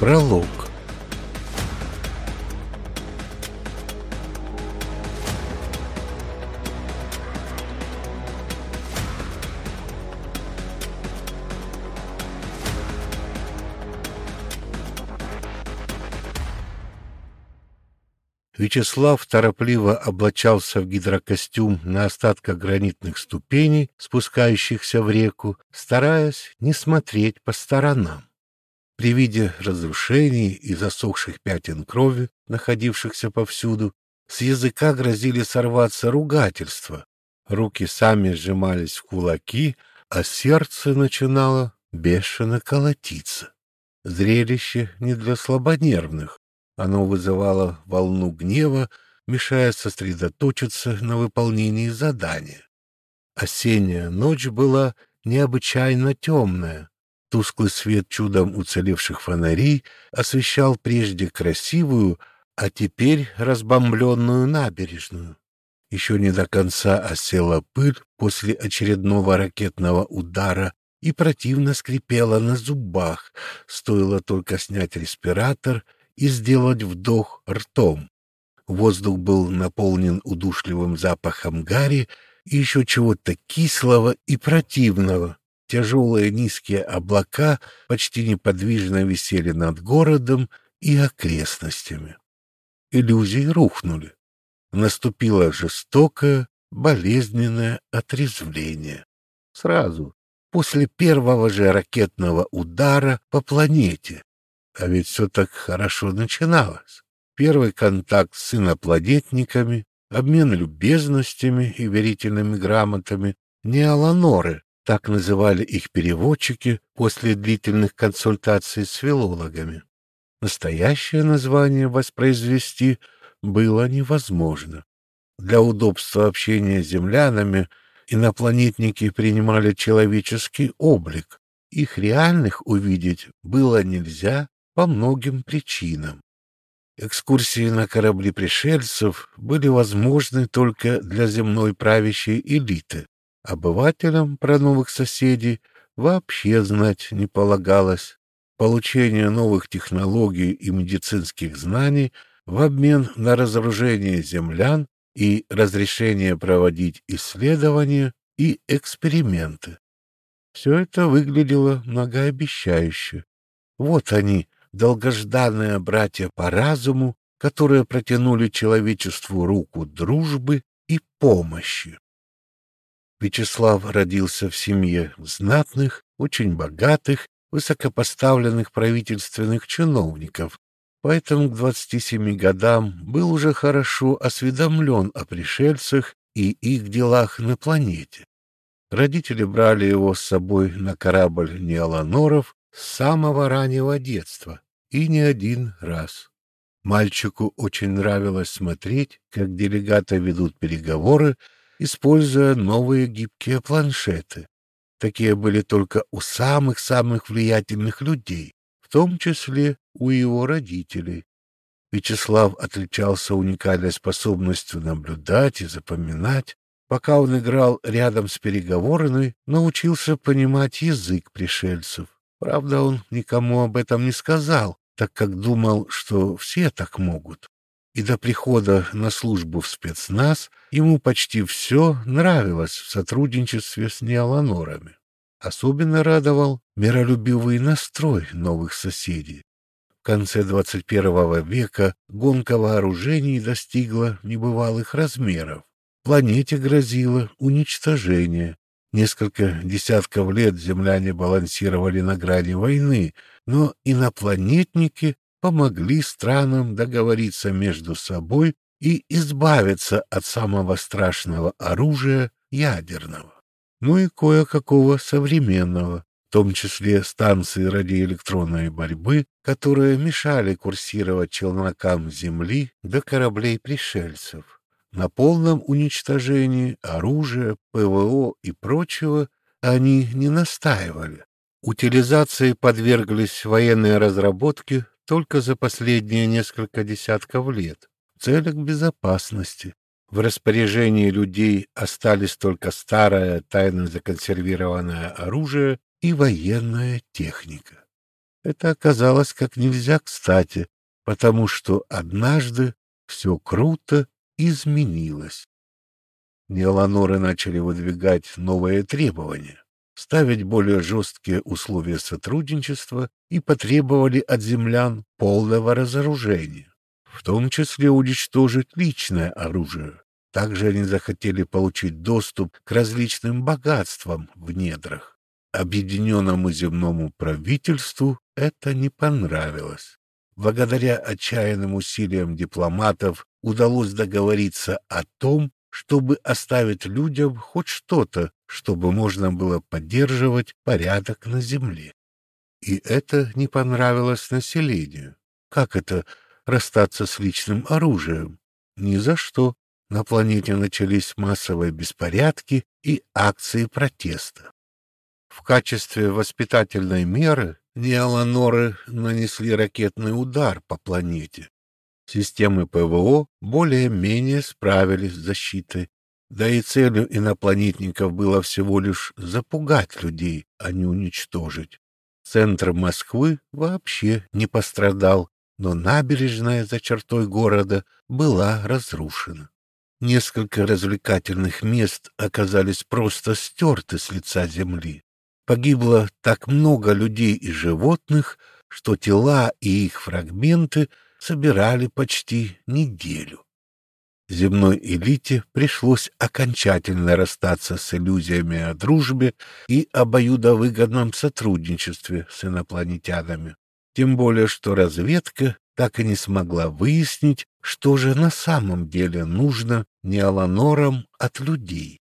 Пролог Вячеслав торопливо облачался в гидрокостюм на остатках гранитных ступеней, спускающихся в реку, стараясь не смотреть по сторонам. При виде разрушений и засохших пятен крови, находившихся повсюду, с языка грозили сорваться ругательства. Руки сами сжимались в кулаки, а сердце начинало бешено колотиться. Зрелище не для слабонервных. Оно вызывало волну гнева, мешая сосредоточиться на выполнении задания. Осенняя ночь была необычайно темная. Тусклый свет чудом уцелевших фонарей освещал прежде красивую, а теперь разбомбленную набережную. Еще не до конца осела пыль после очередного ракетного удара и противно скрипела на зубах, стоило только снять респиратор — и сделать вдох ртом. Воздух был наполнен удушливым запахом гари и еще чего-то кислого и противного. Тяжелые низкие облака почти неподвижно висели над городом и окрестностями. Иллюзии рухнули. Наступило жестокое, болезненное отрезвление. Сразу, после первого же ракетного удара по планете, а ведь все так хорошо начиналось. Первый контакт с инопланетниками, обмен любезностями и верительными грамотами, неаланоры, так называли их переводчики после длительных консультаций с филологами. Настоящее название воспроизвести было невозможно. Для удобства общения с землянами инопланетники принимали человеческий облик. Их реальных увидеть было нельзя по многим причинам. Экскурсии на корабли пришельцев были возможны только для земной правящей элиты. Обывателям про новых соседей вообще знать не полагалось. Получение новых технологий и медицинских знаний в обмен на разоружение землян и разрешение проводить исследования и эксперименты. Все это выглядело многообещающе. Вот они, долгожданные братья по разуму, которые протянули человечеству руку дружбы и помощи. Вячеслав родился в семье знатных, очень богатых, высокопоставленных правительственных чиновников, поэтому к 27 годам был уже хорошо осведомлен о пришельцах и их делах на планете. Родители брали его с собой на корабль Неоланоров с самого раннего детства и не один раз. Мальчику очень нравилось смотреть, как делегаты ведут переговоры, используя новые гибкие планшеты. Такие были только у самых-самых влиятельных людей, в том числе у его родителей. Вячеслав отличался уникальной способностью наблюдать и запоминать. Пока он играл рядом с переговорной, научился понимать язык пришельцев. Правда, он никому об этом не сказал, так как думал, что все так могут. И до прихода на службу в спецназ ему почти все нравилось в сотрудничестве с неоланорами. Особенно радовал миролюбивый настрой новых соседей. В конце 21 века гонка вооружений достигла небывалых размеров. Планете грозило уничтожение, Несколько десятков лет земляне балансировали на грани войны, но инопланетники помогли странам договориться между собой и избавиться от самого страшного оружия ядерного. Ну и кое-какого современного, в том числе станции радиоэлектронной борьбы, которые мешали курсировать челнокам Земли до кораблей пришельцев. На полном уничтожении оружия, ПВО и прочего они не настаивали. Утилизации подверглись военные разработки только за последние несколько десятков лет в целях безопасности. В распоряжении людей остались только старое тайно законсервированное оружие и военная техника. Это оказалось как нельзя кстати, потому что однажды все круто изменилось. Неоланоры начали выдвигать новые требования, ставить более жесткие условия сотрудничества и потребовали от землян полного разоружения, в том числе уничтожить личное оружие. Также они захотели получить доступ к различным богатствам в недрах. Объединенному земному правительству это не понравилось. Благодаря отчаянным усилиям дипломатов удалось договориться о том, чтобы оставить людям хоть что-то, чтобы можно было поддерживать порядок на земле. И это не понравилось населению. Как это расстаться с личным оружием? Ни за что. На планете начались массовые беспорядки и акции протеста. В качестве воспитательной меры неоланоры нанесли ракетный удар по планете. Системы ПВО более-менее справились с защитой, да и целью инопланетников было всего лишь запугать людей, а не уничтожить. Центр Москвы вообще не пострадал, но набережная за чертой города была разрушена. Несколько развлекательных мест оказались просто стерты с лица земли. Погибло так много людей и животных, что тела и их фрагменты собирали почти неделю. Земной элите пришлось окончательно расстаться с иллюзиями о дружбе и обоюдовыгодном сотрудничестве с инопланетянами. Тем более, что разведка так и не смогла выяснить, что же на самом деле нужно неоланорам от людей.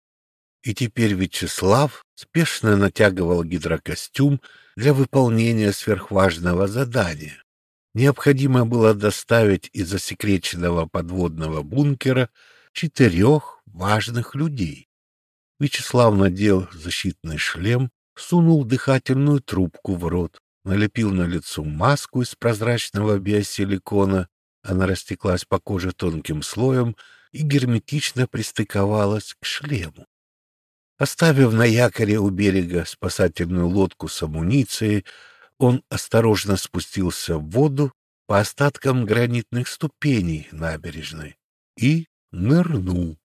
И теперь Вячеслав спешно натягивал гидрокостюм для выполнения сверхважного задания. Необходимо было доставить из засекреченного подводного бункера четырех важных людей. Вячеслав надел защитный шлем, сунул дыхательную трубку в рот, налепил на лицо маску из прозрачного биосиликона, она растеклась по коже тонким слоем и герметично пристыковалась к шлему. Оставив на якоре у берега спасательную лодку с амуницией, он осторожно спустился в воду по остаткам гранитных ступеней набережной и нырнул.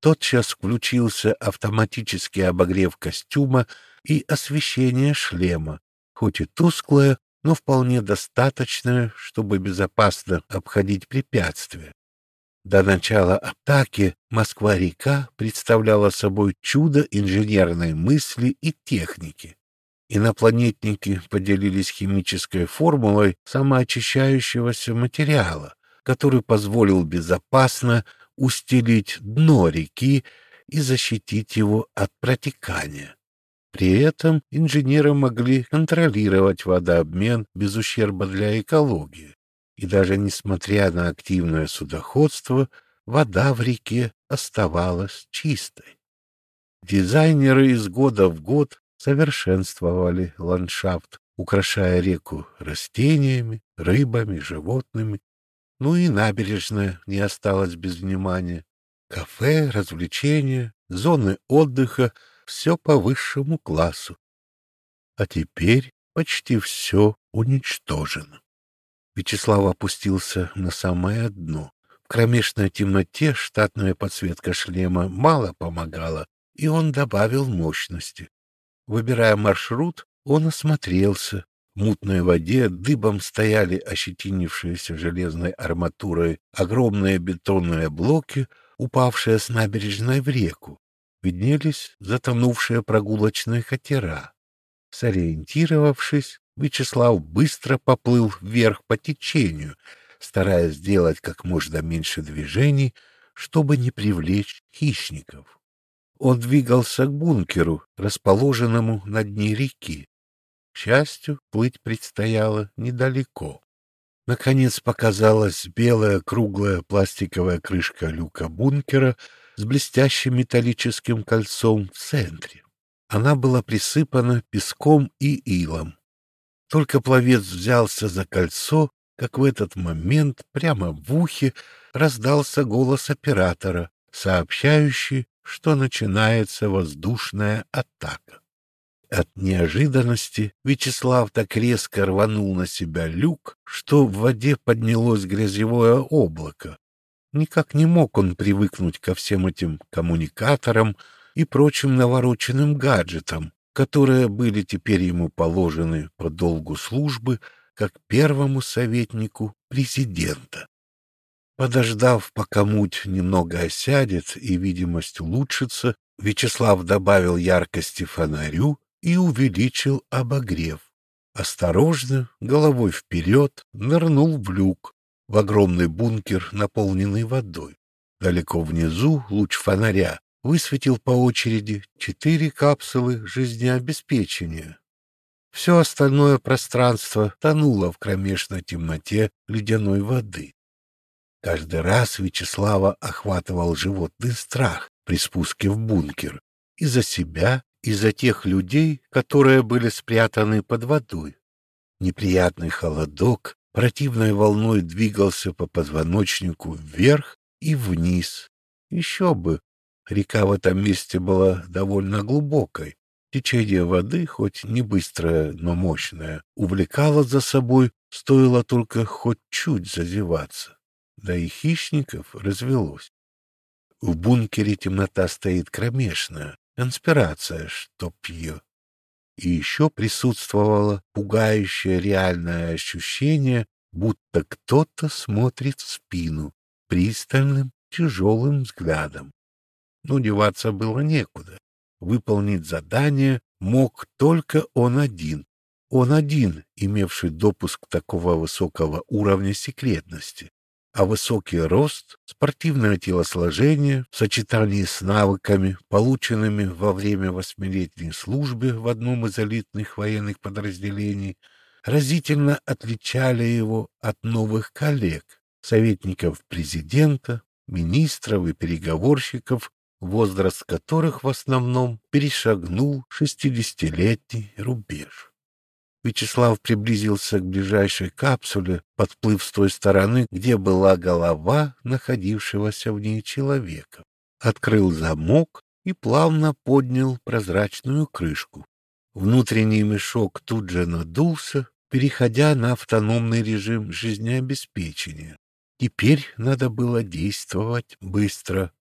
Тотчас включился автоматический обогрев костюма и освещение шлема, хоть и тусклое, но вполне достаточное, чтобы безопасно обходить препятствия. До начала атаки Москва-река представляла собой чудо инженерной мысли и техники. Инопланетники поделились химической формулой самоочищающегося материала, который позволил безопасно устелить дно реки и защитить его от протекания. При этом инженеры могли контролировать водообмен без ущерба для экологии и даже несмотря на активное судоходство, вода в реке оставалась чистой. Дизайнеры из года в год совершенствовали ландшафт, украшая реку растениями, рыбами, животными. Ну и набережная не осталась без внимания. Кафе, развлечения, зоны отдыха — все по высшему классу. А теперь почти все уничтожено. Вячеслав опустился на самое дно. В кромешной темноте штатная подсветка шлема мало помогала, и он добавил мощности. Выбирая маршрут, он осмотрелся. В мутной воде дыбом стояли ощетинившиеся железной арматурой огромные бетонные блоки, упавшие с набережной в реку. Виднелись затонувшие прогулочные катера. Сориентировавшись, Вячеслав быстро поплыл вверх по течению, стараясь сделать как можно меньше движений, чтобы не привлечь хищников. Он двигался к бункеру, расположенному на дне реки. К счастью, плыть предстояло недалеко. Наконец показалась белая круглая пластиковая крышка люка бункера с блестящим металлическим кольцом в центре. Она была присыпана песком и илом. Только пловец взялся за кольцо, как в этот момент прямо в ухе раздался голос оператора, сообщающий, что начинается воздушная атака. От неожиданности Вячеслав так резко рванул на себя люк, что в воде поднялось грязевое облако. Никак не мог он привыкнуть ко всем этим коммуникаторам и прочим навороченным гаджетам, которые были теперь ему положены по долгу службы как первому советнику президента. Подождав, пока муть немного осядет и видимость улучшится, Вячеслав добавил яркости фонарю и увеличил обогрев. Осторожно, головой вперед, нырнул в люк, в огромный бункер, наполненный водой. Далеко внизу луч фонаря высветил по очереди четыре капсулы жизнеобеспечения. Все остальное пространство тонуло в кромешной темноте ледяной воды. Каждый раз Вячеслава охватывал животный страх при спуске в бункер и за себя, и за тех людей, которые были спрятаны под водой. Неприятный холодок противной волной двигался по позвоночнику вверх и вниз. Еще бы, река в этом месте была довольно глубокой. Течение воды, хоть не быстрое, но мощное, увлекало за собой, стоило только хоть чуть зазеваться. Да и хищников развелось. В бункере темнота стоит кромешная, конспирация, чтоб ее. И еще присутствовало пугающее реальное ощущение, будто кто-то смотрит в спину пристальным, тяжелым взглядом. Но деваться было некуда. Выполнить задание мог только он один. Он один, имевший допуск такого высокого уровня секретности а высокий рост, спортивное телосложение в сочетании с навыками, полученными во время восьмилетней службы в одном из элитных военных подразделений, разительно отличали его от новых коллег, советников президента, министров и переговорщиков, возраст которых в основном перешагнул шестидесятилетний рубеж. Вячеслав приблизился к ближайшей капсуле, подплыв с той стороны, где была голова находившегося в ней человека. Открыл замок и плавно поднял прозрачную крышку. Внутренний мешок тут же надулся, переходя на автономный режим жизнеобеспечения. Теперь надо было действовать быстро.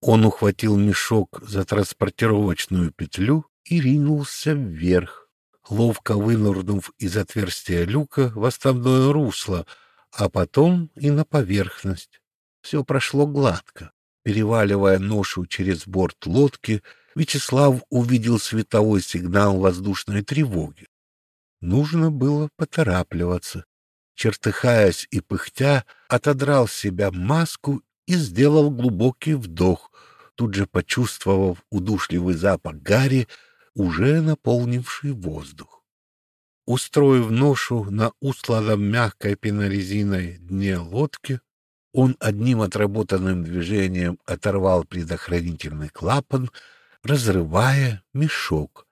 Он ухватил мешок за транспортировочную петлю и ринулся вверх ловко вынырнув из отверстия люка в основное русло, а потом и на поверхность. Все прошло гладко. Переваливая ношу через борт лодки, Вячеслав увидел световой сигнал воздушной тревоги. Нужно было поторапливаться. Чертыхаясь и пыхтя, отодрал себя маску и сделал глубокий вдох, тут же почувствовав удушливый запах гари, уже наполнивший воздух. Устроив ношу на устланном мягкой пенорезиной дне лодки, он одним отработанным движением оторвал предохранительный клапан, разрывая мешок.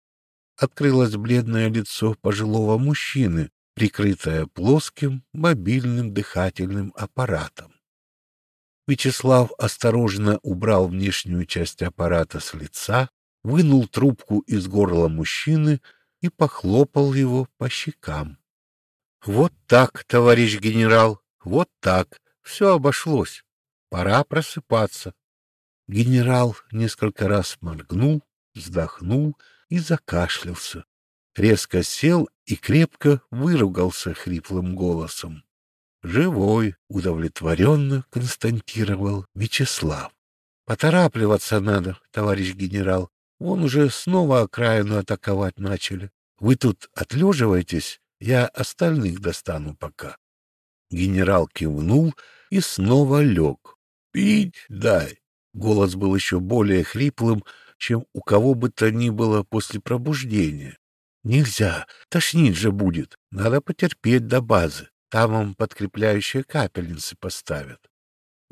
Открылось бледное лицо пожилого мужчины, прикрытое плоским мобильным дыхательным аппаратом. Вячеслав осторожно убрал внешнюю часть аппарата с лица, вынул трубку из горла мужчины и похлопал его по щекам. — Вот так, товарищ генерал, вот так. Все обошлось. Пора просыпаться. Генерал несколько раз моргнул, вздохнул и закашлялся. Резко сел и крепко выругался хриплым голосом. «Живой!» — удовлетворенно константировал Вячеслав. «Поторапливаться надо, товарищ генерал. Вон уже снова окраину атаковать начали. Вы тут отлеживаетесь, я остальных достану пока. Генерал кивнул и снова лег. «Пить дай!» Голос был еще более хриплым, чем у кого бы то ни было после пробуждения. «Нельзя, тошнить же будет. Надо потерпеть до базы. Там вам подкрепляющие капельницы поставят».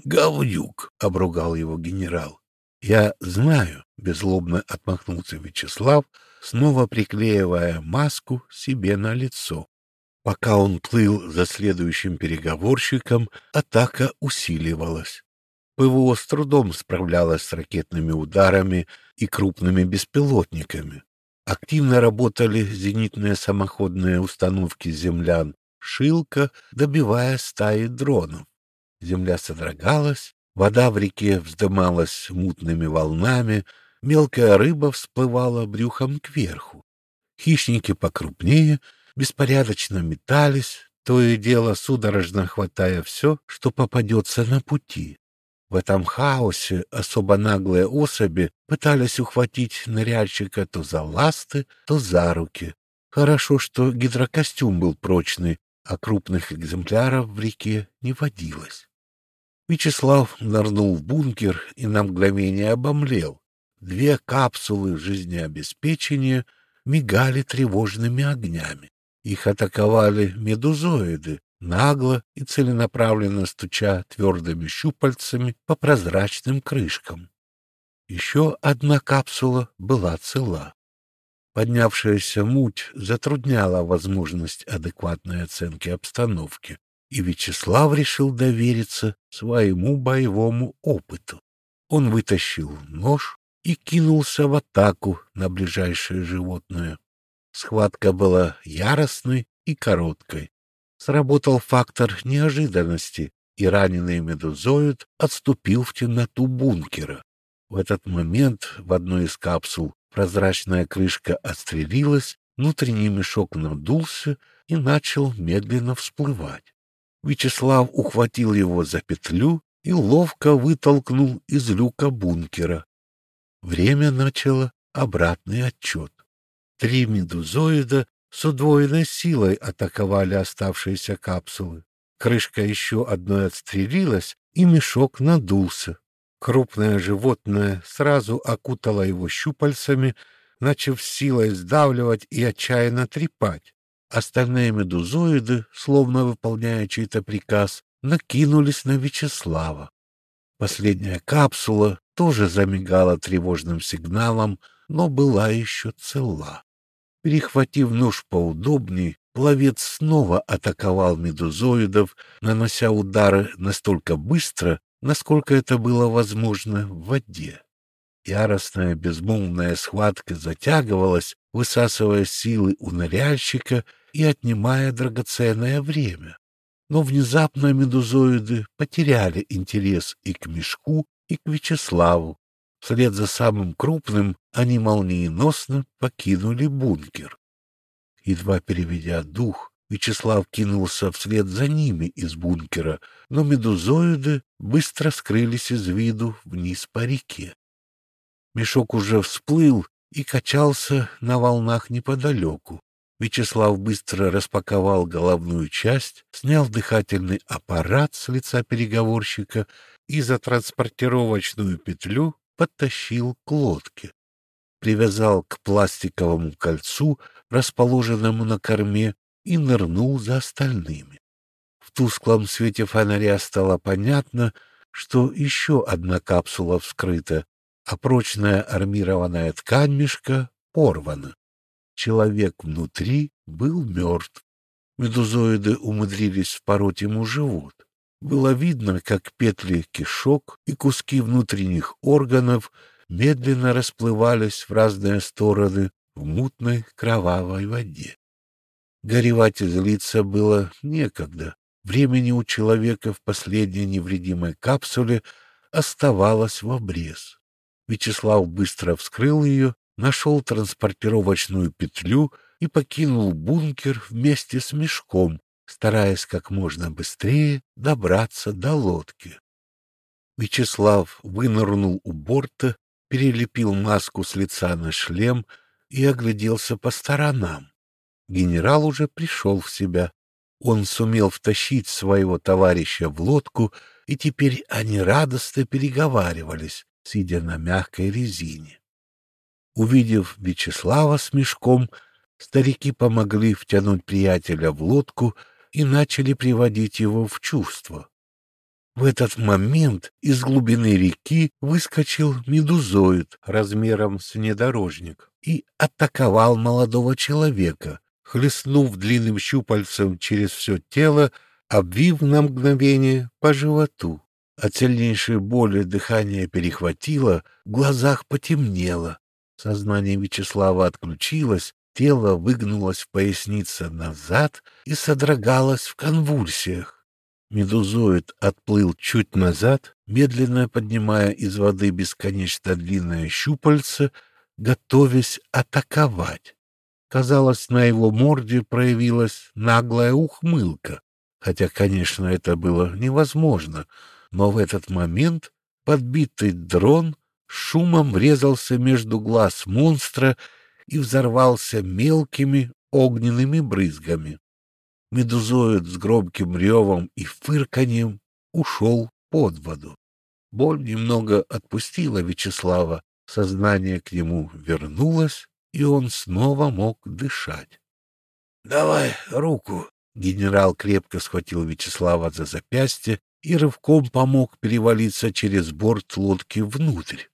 «Говнюк!» — обругал его генерал. Я знаю, беззлобно отмахнулся Вячеслав, снова приклеивая маску себе на лицо. Пока он плыл за следующим переговорщиком, атака усиливалась. ПВО с трудом справлялась с ракетными ударами и крупными беспилотниками. Активно работали зенитные самоходные установки землян «Шилка», добивая стаи дронов. Земля содрогалась, вода в реке вздымалась мутными волнами, мелкая рыба всплывала брюхом кверху. Хищники покрупнее беспорядочно метались, то и дело судорожно хватая все, что попадется на пути. В этом хаосе особо наглые особи пытались ухватить ныряльщика то за ласты, то за руки. Хорошо, что гидрокостюм был прочный, а крупных экземпляров в реке не водилось. Вячеслав нырнул в бункер и на мгновение обомлел. Две капсулы жизнеобеспечения мигали тревожными огнями. Их атаковали медузоиды, нагло и целенаправленно стуча твердыми щупальцами по прозрачным крышкам. Еще одна капсула была цела. Поднявшаяся муть затрудняла возможность адекватной оценки обстановки, и Вячеслав решил довериться своему боевому опыту. Он вытащил нож и кинулся в атаку на ближайшее животное. Схватка была яростной и короткой. Сработал фактор неожиданности, и раненый медузоид отступил в темноту бункера. В этот момент в одной из капсул прозрачная крышка отстрелилась, внутренний мешок надулся и начал медленно всплывать. Вячеслав ухватил его за петлю и ловко вытолкнул из люка бункера. Время начало обратный отчет. Три медузоида с удвоенной силой атаковали оставшиеся капсулы. Крышка еще одной отстрелилась, и мешок надулся. Крупное животное сразу окутало его щупальцами, начав силой сдавливать и отчаянно трепать. Остальные медузоиды, словно выполняя чей-то приказ, накинулись на Вячеслава. Последняя капсула тоже замигала тревожным сигналом, но была еще цела. Перехватив нож поудобней, пловец снова атаковал медузоидов, нанося удары настолько быстро, насколько это было возможно в воде. Яростная безмолвная схватка затягивалась, высасывая силы у ныряльщика и отнимая драгоценное время. Но внезапно медузоиды потеряли интерес и к мешку, и к Вячеславу, Вслед за самым крупным они молниеносно покинули бункер. Едва переведя дух, Вячеслав кинулся вслед за ними из бункера, но медузоиды быстро скрылись из виду вниз по реке. Мешок уже всплыл и качался на волнах неподалеку. Вячеслав быстро распаковал головную часть, снял дыхательный аппарат с лица переговорщика и за транспортировочную петлю подтащил к лодке, привязал к пластиковому кольцу, расположенному на корме, и нырнул за остальными. В тусклом свете фонаря стало понятно, что еще одна капсула вскрыта, а прочная армированная ткань мешка порвана. Человек внутри был мертв. Медузоиды умудрились впороть ему живот. Было видно, как петли кишок и куски внутренних органов медленно расплывались в разные стороны в мутной кровавой воде. Горевать и злиться было некогда. Времени у человека в последней невредимой капсуле оставалось в обрез. Вячеслав быстро вскрыл ее, нашел транспортировочную петлю и покинул бункер вместе с мешком, стараясь как можно быстрее добраться до лодки. Вячеслав вынырнул у борта, перелепил маску с лица на шлем и огляделся по сторонам. Генерал уже пришел в себя. Он сумел втащить своего товарища в лодку, и теперь они радостно переговаривались, сидя на мягкой резине. Увидев Вячеслава с мешком, старики помогли втянуть приятеля в лодку и начали приводить его в чувство. В этот момент из глубины реки выскочил медузоид размером с внедорожник и атаковал молодого человека, хлестнув длинным щупальцем через все тело, обвив на мгновение по животу. От сильнейшей боли дыхание перехватило, в глазах потемнело. Сознание Вячеслава отключилось, тело выгнулось в пояснице назад и содрогалось в конвульсиях. Медузоид отплыл чуть назад, медленно поднимая из воды бесконечно длинное щупальце, готовясь атаковать. Казалось, на его морде проявилась наглая ухмылка, хотя, конечно, это было невозможно, но в этот момент подбитый дрон шумом врезался между глаз монстра и взорвался мелкими огненными брызгами. Медузоид с громким ревом и фырканьем ушел под воду. Боль немного отпустила Вячеслава, сознание к нему вернулось, и он снова мог дышать. — Давай руку! — генерал крепко схватил Вячеслава за запястье и рывком помог перевалиться через борт лодки внутрь.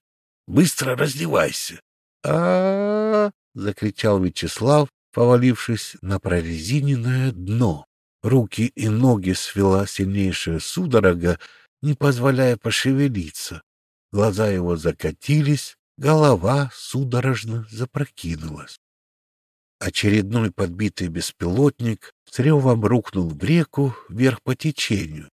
Быстро раздевайся. А, закричал Вячеслав, повалившись на прорезиненное дно. Руки и ноги свела сильнейшая судорога, не позволяя пошевелиться. Глаза его закатились, голова судорожно запрокинулась. Очередной подбитый беспилотник с ревом рухнул в реку вверх по течению.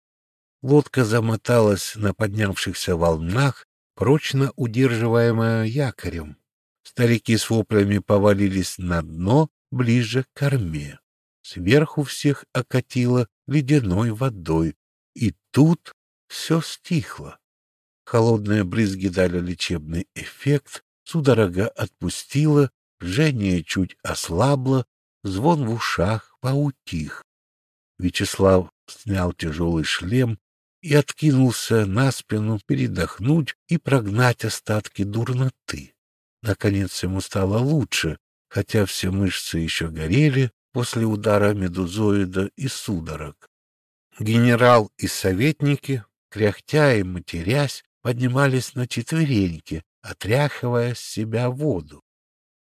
Лодка замоталась на поднявшихся волнах, прочно удерживаемая якорем. Старики с воплями повалились на дно ближе к корме. Сверху всех окатило ледяной водой, и тут все стихло. Холодные брызги дали лечебный эффект, судорога отпустила, жжение чуть ослабло, звон в ушах поутих. Вячеслав снял тяжелый шлем и откинулся на спину передохнуть и прогнать остатки дурноты. Наконец ему стало лучше, хотя все мышцы еще горели после удара медузоида и судорог. Генерал и советники, кряхтя и матерясь, поднимались на четвереньки, отряхивая с себя воду.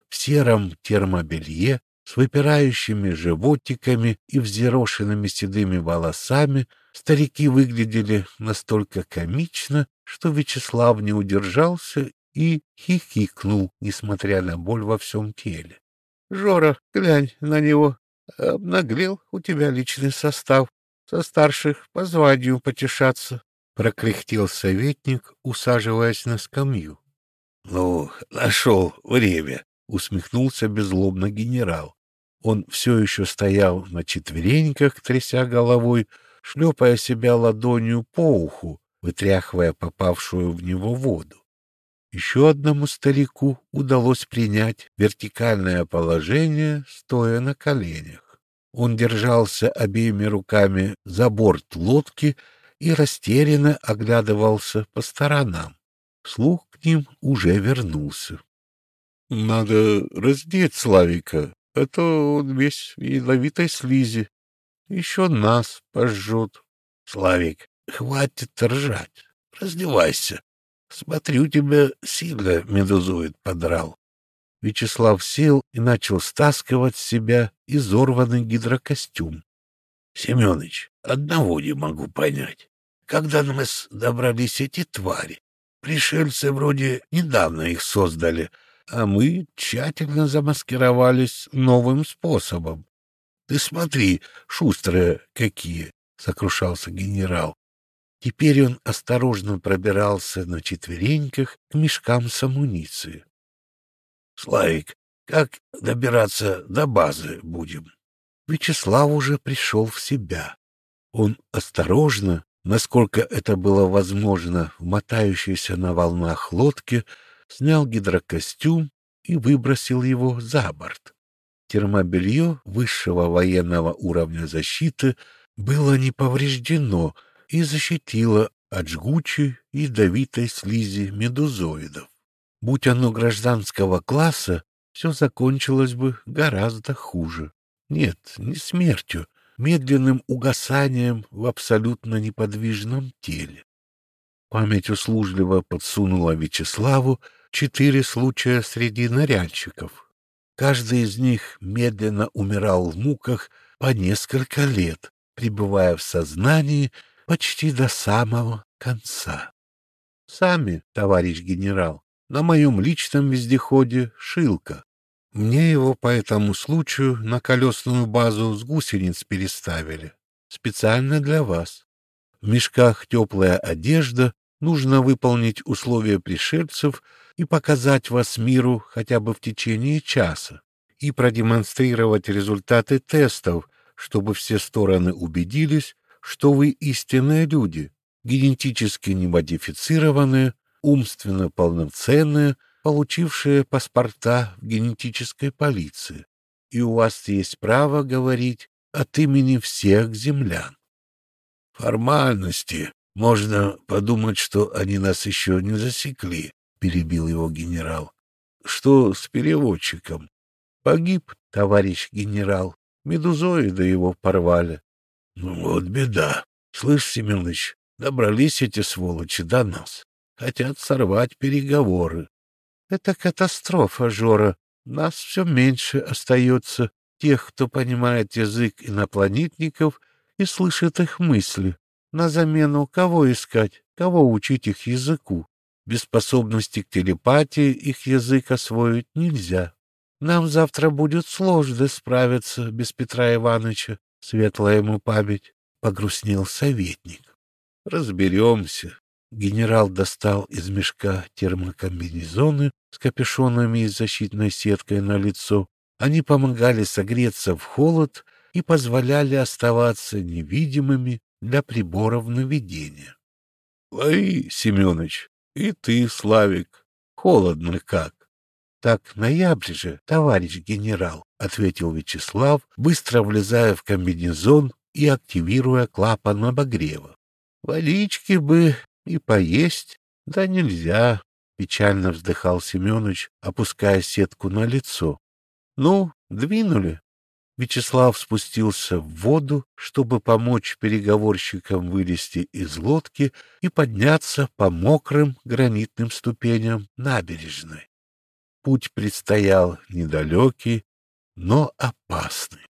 В сером термобелье с выпирающими животиками и взъерошенными седыми волосами Старики выглядели настолько комично, что Вячеслав не удержался и хихикнул, несмотря на боль во всем теле. — Жора, глянь на него. Обнаглел у тебя личный состав. Со старших по званию потешаться, — прокряхтел советник, усаживаясь на скамью. — Ну, нашел время, — усмехнулся беззлобно генерал. Он все еще стоял на четвереньках, тряся головой, — шлепая себя ладонью по уху, вытряхивая попавшую в него воду. Еще одному старику удалось принять вертикальное положение, стоя на коленях. Он держался обеими руками за борт лодки и растерянно оглядывался по сторонам. Слух к ним уже вернулся. — Надо раздеть Славика, а то он весь в ядовитой слизи, еще нас пожжет. Славик, хватит ржать. Раздевайся. Смотрю, тебя сильно медузоид подрал. Вячеслав сел и начал стаскивать с себя изорванный гидрокостюм. — Семеныч, одного не могу понять. Когда на нас добрались эти твари? Пришельцы вроде недавно их создали, а мы тщательно замаскировались новым способом. Ты смотри, шустрые какие, — сокрушался генерал. Теперь он осторожно пробирался на четвереньках к мешкам с амуницией. — Славик, как добираться до базы будем? Вячеслав уже пришел в себя. Он осторожно, насколько это было возможно, в мотающейся на волнах лодке, снял гидрокостюм и выбросил его за борт. Термобелье высшего военного уровня защиты было не повреждено и защитило от жгучей и ядовитой слизи медузоидов. Будь оно гражданского класса, все закончилось бы гораздо хуже. Нет, не смертью, медленным угасанием в абсолютно неподвижном теле. Память услужливо подсунула Вячеславу четыре случая среди ныряльщиков, Каждый из них медленно умирал в муках по несколько лет, пребывая в сознании почти до самого конца. Сами, товарищ генерал, на моем личном вездеходе «Шилка». Мне его по этому случаю на колесную базу с гусениц переставили. Специально для вас. В мешках теплая одежда, нужно выполнить условия пришельцев и показать вас миру хотя бы в течение часа и продемонстрировать результаты тестов, чтобы все стороны убедились, что вы истинные люди, генетически немодифицированные, умственно полноценные, получившие паспорта в генетической полиции, и у вас есть право говорить от имени всех землян. Формальности. Можно подумать, что они нас еще не засекли, перебил его генерал. Что с переводчиком? Погиб, товарищ генерал. Медузоиды его порвали. Ну вот беда. Слышь, Семенович, добрались эти сволочи до нас. Хотят сорвать переговоры. Это катастрофа, Жора. Нас все меньше остается тех, кто понимает язык инопланетников и слышит их мысли. На замену кого искать, кого учить их языку? Без способности к телепатии их язык освоить нельзя. Нам завтра будет сложно справиться без Петра Ивановича, светлая ему память, — погрустнел советник. — Разберемся. Генерал достал из мешка термокомбинезоны с капюшонами и защитной сеткой на лицо. Они помогали согреться в холод и позволяли оставаться невидимыми для приборов наведения. — Лови, Семенович, и ты, Славик, холодно как. — Так ноябрь же, товарищ генерал, — ответил Вячеслав, быстро влезая в комбинезон и активируя клапан обогрева. — Водички бы и поесть, да нельзя, — печально вздыхал Семенович, опуская сетку на лицо. — Ну, двинули. Вячеслав спустился в воду, чтобы помочь переговорщикам вылезти из лодки и подняться по мокрым гранитным ступеням набережной. Путь предстоял недалекий, но опасный.